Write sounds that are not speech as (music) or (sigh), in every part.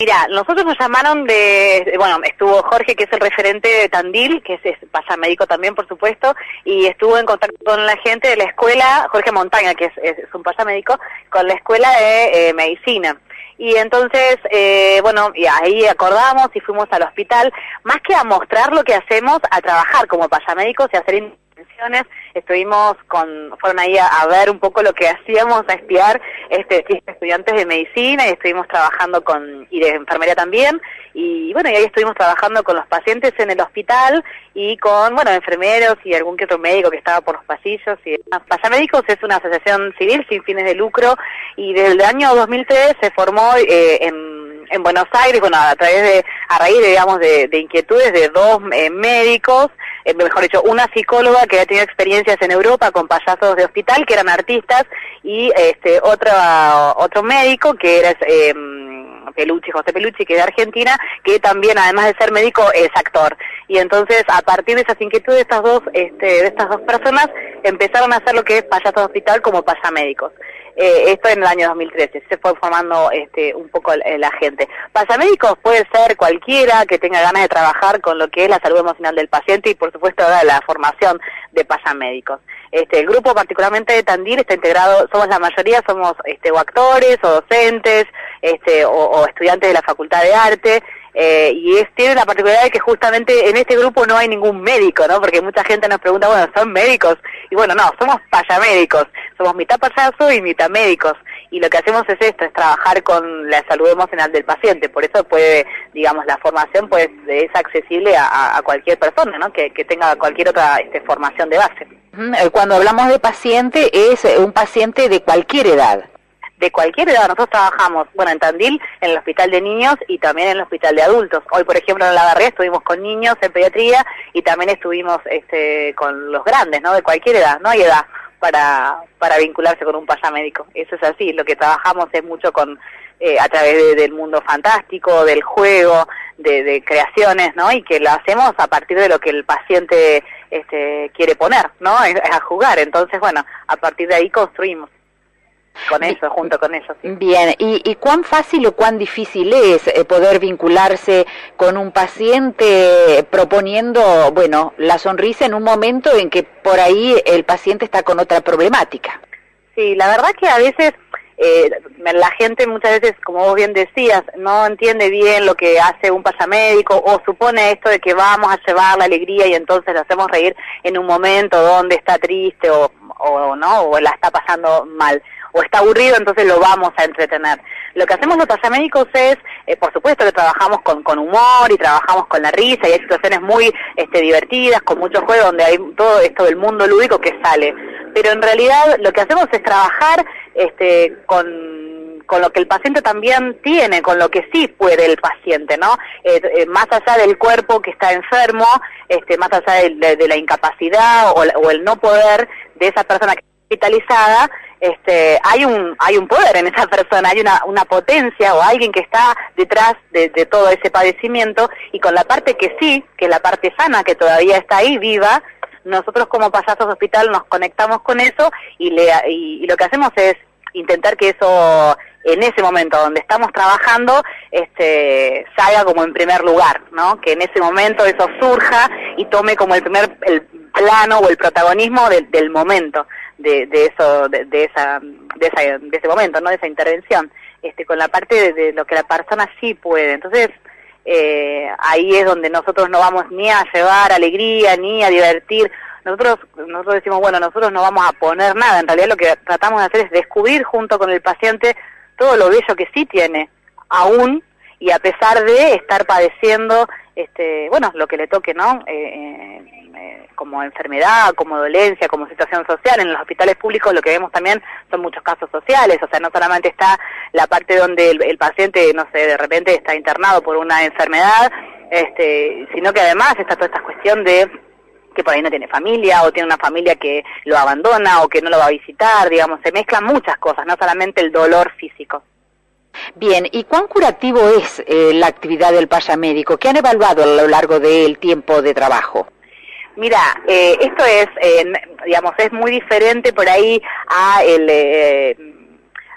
Mira, nosotros nos llamaron de, bueno, estuvo Jorge, que es el referente de Tandil, que es, pasa médico también, por supuesto, y estuvo en contacto con la gente de la escuela, Jorge Montaña, que es, un pasamédico, con la escuela de eh, medicina. Y entonces, eh, bueno, y ahí acordamos y fuimos al hospital, más que a mostrar lo que hacemos, a trabajar como pasamédicos y hacer estuvimos con, fueron ahí a, ver un poco lo que hacíamos, a espiar este, estudiantes de medicina y estuvimos trabajando con, y de enfermería también, y bueno, y ahí estuvimos trabajando con los pacientes en el hospital y con, bueno, enfermeros y algún que otro médico que estaba por los pasillos y Pasamédicos es una asociación civil sin fines de lucro y desde el año 2003 se formó eh, en en Buenos Aires, bueno, a través de, a raíz, de, digamos, de, inquietudes de dos eh, médicos, eh, mejor dicho, una psicóloga que había tenido experiencias en Europa con payasos de hospital, que eran artistas, y este otro, otro médico que era... Eh, José Pelucci, que es de Argentina, que también, además de ser médico, es actor. Y entonces, a partir de esas inquietudes de estas dos, este, de estas dos personas, empezaron a hacer lo que es payasos de hospital como payamédicos. Eh, esto en el año 2013, se fue formando este, un poco la gente. Pasamédicos puede ser cualquiera que tenga ganas de trabajar con lo que es la salud emocional del paciente y por supuesto la formación de pasamédicos. Este, el grupo particularmente de Tandil está integrado, somos la mayoría, somos este, o actores o docentes este, o estudiantes de la Facultad de Arte, eh, y es, tiene la particularidad de que justamente en este grupo no hay ningún médico, ¿no? Porque mucha gente nos pregunta, bueno, ¿son médicos? Y bueno, no, somos payamédicos, somos mitad payaso y mitad médicos. Y lo que hacemos es esto, es trabajar con la salud emocional del paciente. Por eso puede, digamos, la formación pues es accesible a, cualquier persona, ¿no? Que, que tenga cualquier otra este, formación de base. Cuando hablamos de paciente, es un paciente de cualquier edad de cualquier edad. Nosotros trabajamos, bueno, en Tandil, en el hospital de niños y también en el hospital de adultos. Hoy, por ejemplo, en La Barría estuvimos con niños en pediatría y también estuvimos este, con los grandes, ¿no? De cualquier edad, no hay edad para, para vincularse con un payamédico. Eso es así, lo que trabajamos es mucho con eh, a través del mundo fantástico, del juego, de, creaciones, ¿no? Y que lo hacemos a partir de lo que el paciente este, quiere poner, ¿no? es a jugar. Entonces, bueno, a partir de ahí construimos con eso, junto con eso. Bien, ¿Y, cuán fácil o cuán difícil es eh, poder vincularse con un paciente proponiendo, bueno, la sonrisa en un momento en que por ahí el paciente está con otra problemática? Sí, la verdad que a veces eh, la gente muchas veces, como vos bien decías, no entiende bien lo que hace un pasamédico o supone esto de que vamos a llevar la alegría y entonces lo hacemos reír en un momento donde está triste o, o no o la está pasando mal o está aburrido, entonces lo vamos a entretener. Lo que hacemos los pasamédicos es, eh, por supuesto que trabajamos con, con humor y trabajamos con la risa y hay situaciones muy este, divertidas, con mucho juego, donde hay todo esto del mundo lúdico que sale. Pero en realidad lo que hacemos es trabajar este, con, con lo que el paciente también tiene, con lo que sí puede el paciente, ¿no? Eh, eh, más allá del cuerpo que está enfermo, este, más allá de, la incapacidad o, o, el no poder de esa persona que está hospitalizada, este, hay un hay un poder en esa persona, hay una, una potencia o alguien que está detrás de, todo ese padecimiento y con la parte que sí, que la parte sana que todavía está ahí viva, nosotros como payasos hospital nos conectamos con eso y, le, y, lo que hacemos es intentar que eso en ese momento donde estamos trabajando este salga como en primer lugar, ¿no? Que en ese momento eso surja y tome como el primer el plano o el protagonismo del momento de, de eso, de, esa, de, esa, de ese momento, ¿no? De esa intervención, este, con la parte de, lo que la persona sí puede. Entonces, eh, ahí es donde nosotros no vamos ni a llevar alegría, ni a divertir. Nosotros, nosotros decimos, bueno, nosotros no vamos a poner nada. En realidad lo que tratamos de hacer es descubrir junto con el paciente todo lo bello que sí tiene, aún y a pesar de estar padeciendo, este, bueno, lo que le toque, ¿no? Eh, eh eh, como enfermedad, como dolencia, como situación social. En los hospitales públicos lo que vemos también son muchos casos sociales, o sea, no solamente está la parte donde el, paciente, no sé, de repente está internado por una enfermedad, este, sino que además está toda esta cuestión de que por ahí no tiene familia o tiene una familia que lo abandona o que no lo va a visitar, digamos, se mezclan muchas cosas, no solamente el dolor físico. Bien, ¿y cuán curativo es eh, la actividad del pasamédico? ¿Qué han evaluado a lo largo del tiempo de trabajo? Mira, eh, esto es, eh, digamos, es muy diferente por ahí a el, eh,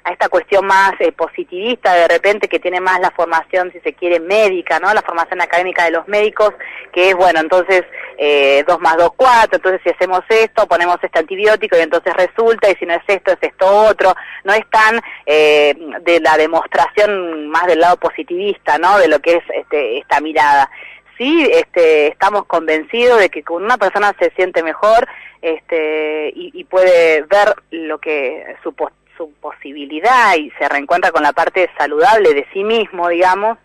a esta cuestión más eh, positivista de repente que tiene más la formación, si se quiere, médica, ¿no? La formación académica de los médicos, que es, bueno, entonces eh, 2 más 2, 4, entonces si hacemos esto, ponemos este antibiótico y entonces resulta, y si no es esto, es esto otro. No es tan eh, de la demostración más del lado positivista, ¿no? De lo que es este, esta mirada sí este, estamos convencidos de que con una persona se siente mejor este, y, puede ver lo que su, su posibilidad y se reencuentra con la parte saludable de sí mismo, digamos,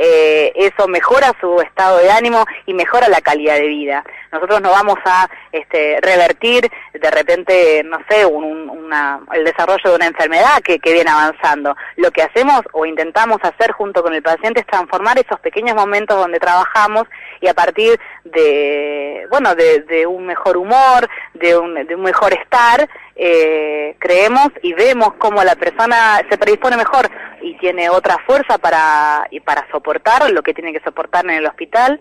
eh, eso mejora su estado de ánimo y mejora la calidad de vida. Nosotros no vamos a este, revertir de repente, no sé, una, el desarrollo de una enfermedad que, viene avanzando. Lo que hacemos o intentamos hacer junto con el paciente es transformar esos pequeños momentos donde trabajamos y a partir de, bueno, de, un mejor humor, de un, de un mejor estar, eh, creemos y vemos cómo la persona se predispone mejor y tiene otra fuerza para, y para soportar lo que tiene que soportar en el hospital,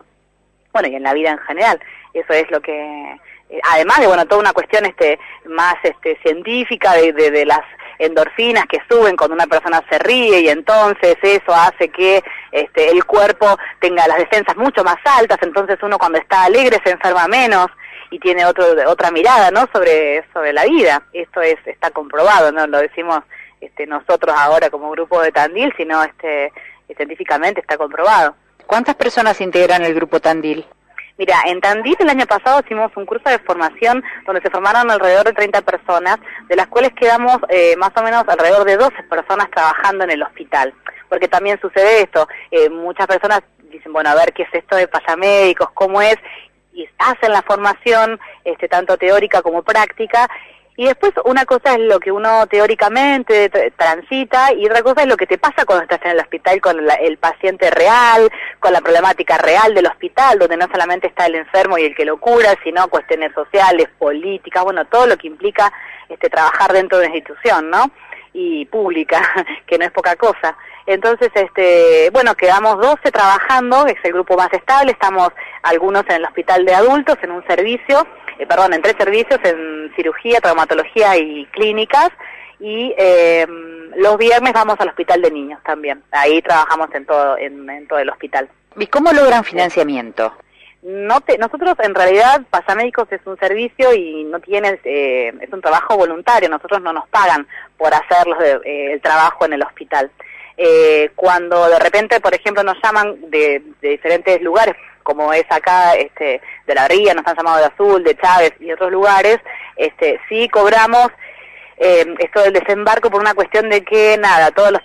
bueno, y en la vida en general. Eso es lo que, eh, además de, bueno, toda una cuestión este más este científica de, de, las endorfinas que suben cuando una persona se ríe y entonces eso hace que este, el cuerpo tenga las defensas mucho más altas, entonces uno cuando está alegre se enferma menos y tiene otro, otra mirada ¿no? sobre, sobre la vida. Esto es, está comprobado, no lo decimos este, nosotros ahora como grupo de Tandil, sino este, científicamente está comprobado. ¿Cuántas personas integran el grupo Tandil? Mira, en Tandil el año pasado hicimos un curso de formación donde se formaron alrededor de 30 personas, de las cuales quedamos eh, más o menos alrededor de 12 personas trabajando en el hospital. Porque también sucede esto, eh, muchas personas dicen, bueno, a ver qué es esto de pasamédicos, cómo es, y hacen la formación, este, tanto teórica como práctica, y después una cosa es lo que uno teóricamente transita y otra cosa es lo que te pasa cuando estás en el hospital con el paciente real, con la problemática real del hospital, donde no solamente está el enfermo y el que lo cura, sino cuestiones sociales, políticas, bueno, todo lo que implica este, trabajar dentro de una institución, ¿no? Y pública, (laughs) que no es poca cosa. Entonces, este, bueno, quedamos 12 trabajando, es el grupo más estable, estamos algunos en el hospital de adultos, en un servicio, eh, perdón, en tres servicios, en cirugía, traumatología y clínicas, y eh, los viernes vamos al hospital de niños también, ahí trabajamos en todo, en, todo el hospital. ¿Y cómo logran financiamiento? No te, nosotros en realidad Pasamédicos es un servicio y no tiene eh, es un trabajo voluntario nosotros no nos pagan por hacer eh, el trabajo en el hospital eh, cuando de repente, por ejemplo, nos llaman de, diferentes lugares, como es acá este, de la Ría, nos han llamado de Azul, de Chávez y otros lugares, este, sí cobramos eh, esto del desembarco por una cuestión de que, nada, todos los,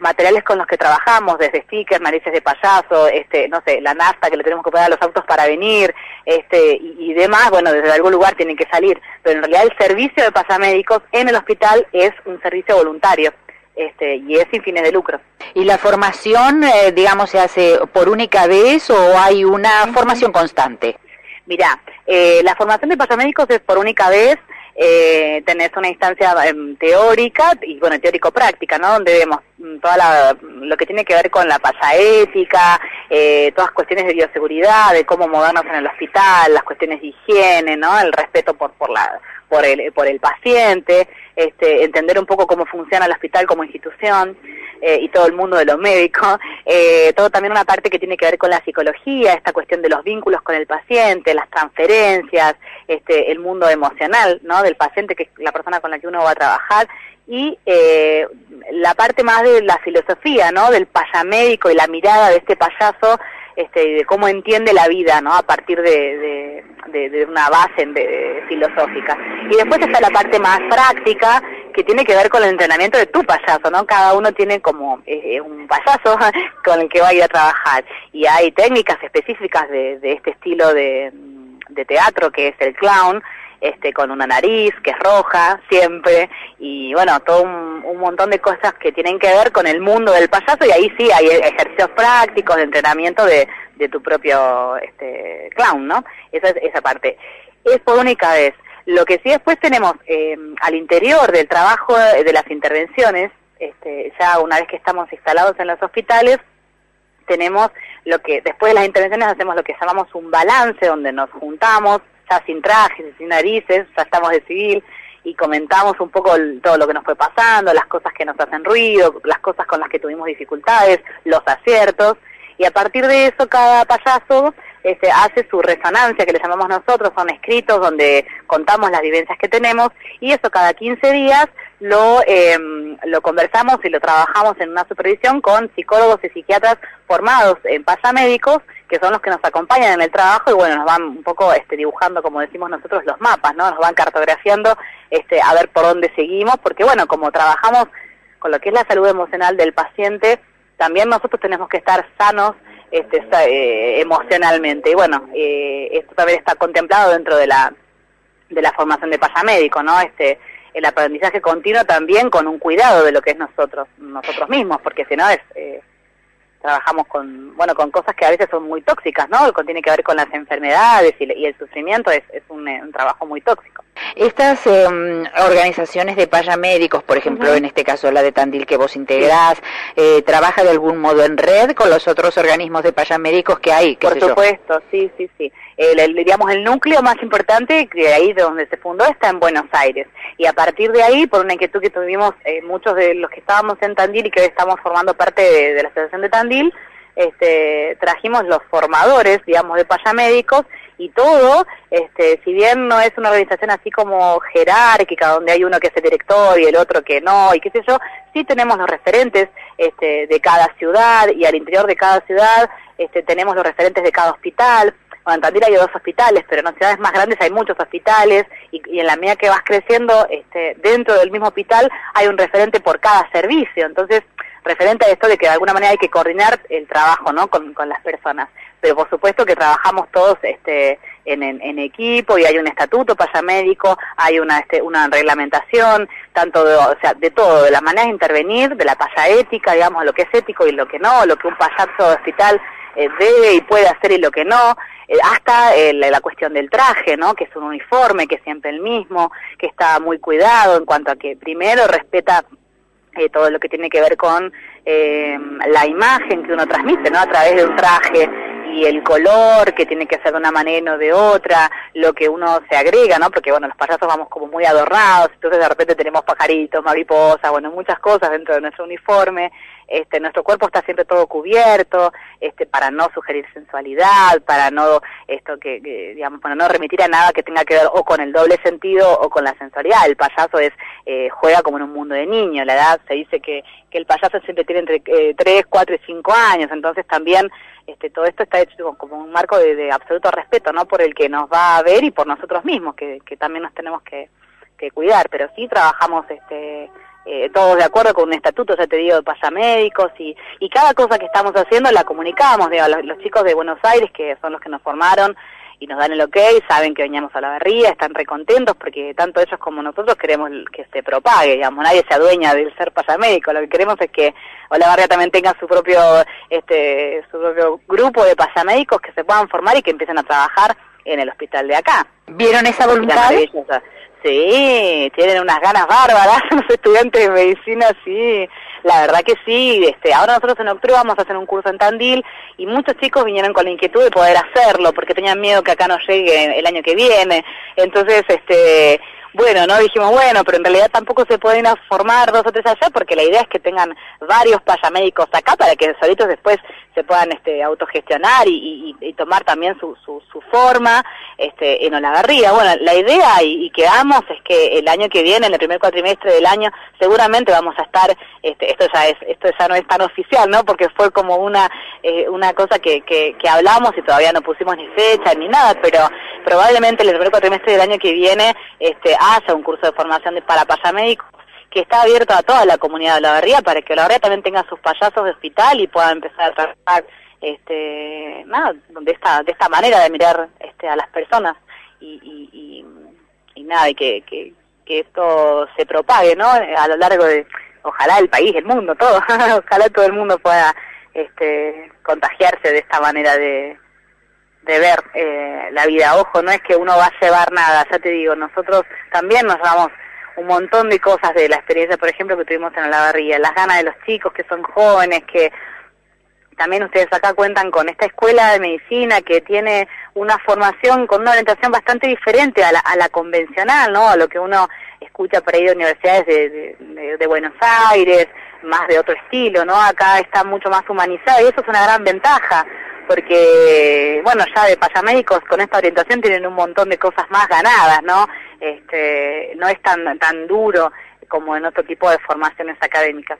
materiales con los que trabajamos, desde stickers, narices de payaso, este, no sé, la nafta que le tenemos que pagar a los autos para venir, este, y, demás, bueno, desde algún lugar tienen que salir. Pero en realidad el servicio de pasamédicos en el hospital es un servicio voluntario este, y es sin fines de lucro. ¿Y la formación, eh, digamos, se hace por única vez o hay una formación constante? Mira, eh, la formación de pasamédicos es por única vez, eh, tenés una instancia em, teórica y bueno, teórico-práctica, ¿no? Donde vemos mm, toda lo que tiene que ver con la pasaética, eh, todas cuestiones de bioseguridad, de cómo movernos en el hospital, las cuestiones de higiene, ¿no? El respeto por, por la, por el, por el paciente, este, entender un poco cómo funciona el hospital como institución eh, y todo el mundo de los médicos, (laughs) eh, todo también una parte que tiene que ver con la psicología, esta cuestión de los vínculos con el paciente, las transferencias, este, el mundo emocional, ¿no? Del paciente que es la persona con la que uno va a trabajar y eh, la parte más de la filosofía, ¿no? Del payamédico y la mirada de este payaso este, de cómo entiende la vida, ¿no? A partir de, de, una base filosófica. Y después está la parte más práctica, que tiene que ver con el entrenamiento de tu payaso, ¿no? Cada uno tiene como eh, un payaso (laughs) con el que va a ir a trabajar. Y hay técnicas específicas de, de este estilo de, de teatro, que es el clown, este, con una nariz que es roja siempre y bueno, todo un, montón de cosas que tienen que ver con el mundo del payaso y ahí sí hay ejercicios prácticos de entrenamiento de, de tu propio este, clown, ¿no? Esa es esa parte. Es por única vez. Lo que sí después tenemos eh, al interior del trabajo de las intervenciones, este, ya una vez que estamos instalados en los hospitales, tenemos lo que después de las intervenciones hacemos lo que llamamos un balance donde nos juntamos ya sin trajes, sin narices, ya estamos de civil, y comentamos un poco todo lo que nos fue pasando, las cosas que nos hacen ruido, las cosas con las que tuvimos dificultades, los aciertos, y a partir de eso cada payaso este, hace su resonancia, que le llamamos nosotros, son escritos donde contamos las vivencias que tenemos, y eso cada 15 días lo, em, lo conversamos y lo trabajamos en una supervisión con psicólogos y psiquiatras formados en pasamédicos, que son los que nos acompañan en el trabajo y bueno, nos van un poco este, dibujando, como decimos nosotros, los mapas, ¿no? Nos van cartografiando este, a ver por dónde seguimos, porque bueno, como trabajamos con lo que es la salud emocional del paciente, también nosotros tenemos que estar sanos este, eh, emocionalmente. Y bueno, eh, esto también está contemplado dentro de la, de la formación de pasamédico, ¿no? Este, el aprendizaje continuo también con un cuidado de lo que es nosotros, nosotros mismos, porque si no es... Eh, trabajamos con, bueno, con cosas que a veces son muy tóxicas, ¿no? Tiene que ver con las enfermedades y, el sufrimiento es, es un, trabajo muy tóxico. Estas em, organizaciones de payamédicos, por ejemplo, en este caso la de Tandil que vos integrás, eh, ¿trabaja de algún modo en red con los otros organismos de payamédicos que hay? Por supuesto, sí, sí, sí. El, digamos, el núcleo más importante, que ahí de donde se fundó, está en Buenos Aires. Y a partir de ahí, por una inquietud que tuvimos eh, muchos de los que estábamos en Tandil y que hoy estamos formando parte de, la Asociación de Tandil, este, trajimos los formadores, digamos, de payamédicos y todo, este, si bien no es una organización así como jerárquica, donde hay uno que es el director y el otro que no, y qué sé yo, sí tenemos los referentes este, de cada ciudad y al interior de cada ciudad este, tenemos los referentes de cada hospital. Bueno, en Tandil hay dos hospitales, pero en ciudades más grandes hay muchos hospitales y, y en la medida que vas creciendo, este, dentro del mismo hospital hay un referente por cada servicio. Entonces, referente a esto de que de alguna manera hay que coordinar el trabajo ¿no? con, con las personas pero por supuesto que trabajamos todos este, en, en, equipo y hay un estatuto payamédico, hay una, este, una reglamentación, tanto de, o sea, de todo, de la manera de intervenir, de la ética, digamos, lo que es ético y lo que no, lo que un payaso hospital eh, debe y puede hacer y lo que no, eh, hasta eh, la, cuestión del traje, ¿no? Que es un uniforme, que es siempre el mismo, que está muy cuidado en cuanto a que primero respeta todo lo que tiene que ver con la imagen que uno transmite, ¿no? A través de un traje, y el color que tiene que ser de una manera no de otra, lo que uno se agrega, ¿no? Porque bueno, los payasos vamos como muy adornados, entonces de repente tenemos pajaritos, mariposas, bueno, muchas cosas dentro de nuestro uniforme, este, nuestro cuerpo está siempre todo cubierto, este, para no sugerir sensualidad, para no, esto que, digamos, para no remitir a nada que tenga que ver o con el doble sentido o con la sensualidad. El payaso es, eh, juega como en un mundo de niños, la edad se dice que, que el payaso siempre tiene entre eh, 3, 4 y 5 años, entonces también este, todo esto está hecho como un marco de, absoluto respeto, ¿no? Por el que nos va a ver y por nosotros mismos, que, también nos tenemos que, cuidar, pero sí trabajamos este, eh, todos de acuerdo con un estatuto, ya te digo, de pasamédicos y, y cada cosa que estamos haciendo la comunicamos, digo, los, los chicos de Buenos Aires, que son los que nos formaron, y nos dan el ok, saben que veníamos a la barría, están recontentos porque tanto ellos como nosotros queremos que se propague, digamos, nadie se adueña del ser pasamédico, lo que queremos es que Olavarría también tenga su propio, este, su propio grupo de pasamédicos que se puedan formar y que empiecen a trabajar en el hospital de acá. ¿Vieron esa voluntad? Sí, tienen unas ganas bárbaras (laughs) los estudiantes de medicina, sí, la verdad que sí. Este, ahora nosotros en octubre vamos a hacer un curso en Tandil y muchos chicos vinieron con la inquietud de poder hacerlo porque tenían miedo que acá no llegue el año que viene. Entonces, este, bueno, no dijimos, bueno, pero en realidad tampoco se pueden formar dos o tres allá porque la idea es que tengan varios payamédicos acá para que solitos después se puedan este, autogestionar y, tomar también su, su, forma este, en Olavarría. Bueno, la idea y, y quedamos es que el año que viene, en el primer cuatrimestre del año, seguramente vamos a estar, este, esto ya es, esto ya no es tan oficial, ¿no? Porque fue como una, eh, una cosa que, que, hablamos y todavía no pusimos ni fecha ni nada, pero probablemente el primer cuatrimestre del año que viene este, haya un curso de formación de, para payamédicos que está abierto a toda la comunidad de la barría para que la barría también tenga sus payasos de hospital y pueda empezar a trabajar este nada de esta de esta manera de mirar este a las personas y, y, y, nada y que, que, que esto se propague no a lo largo de ojalá el país el mundo todo (laughs) ojalá todo el mundo pueda este contagiarse de esta manera de de ver eh, la vida. Ojo, no es que uno va a llevar nada, ya te digo, nosotros también nos damos un montón de cosas de la experiencia, por ejemplo, que tuvimos en la barría, las ganas de los chicos que son jóvenes, que también ustedes acá cuentan con esta escuela de medicina que tiene una formación con una orientación bastante diferente a la, a la convencional, ¿no? A lo que uno escucha por ahí de universidades de, de Buenos Aires, más de otro estilo, ¿no? Acá está mucho más humanizada y eso es una gran ventaja porque, bueno, ya de payamédicos con esta orientación tienen un montón de cosas más ganadas, ¿no? este, no es tan, tan duro como en otro tipo de formaciones académicas.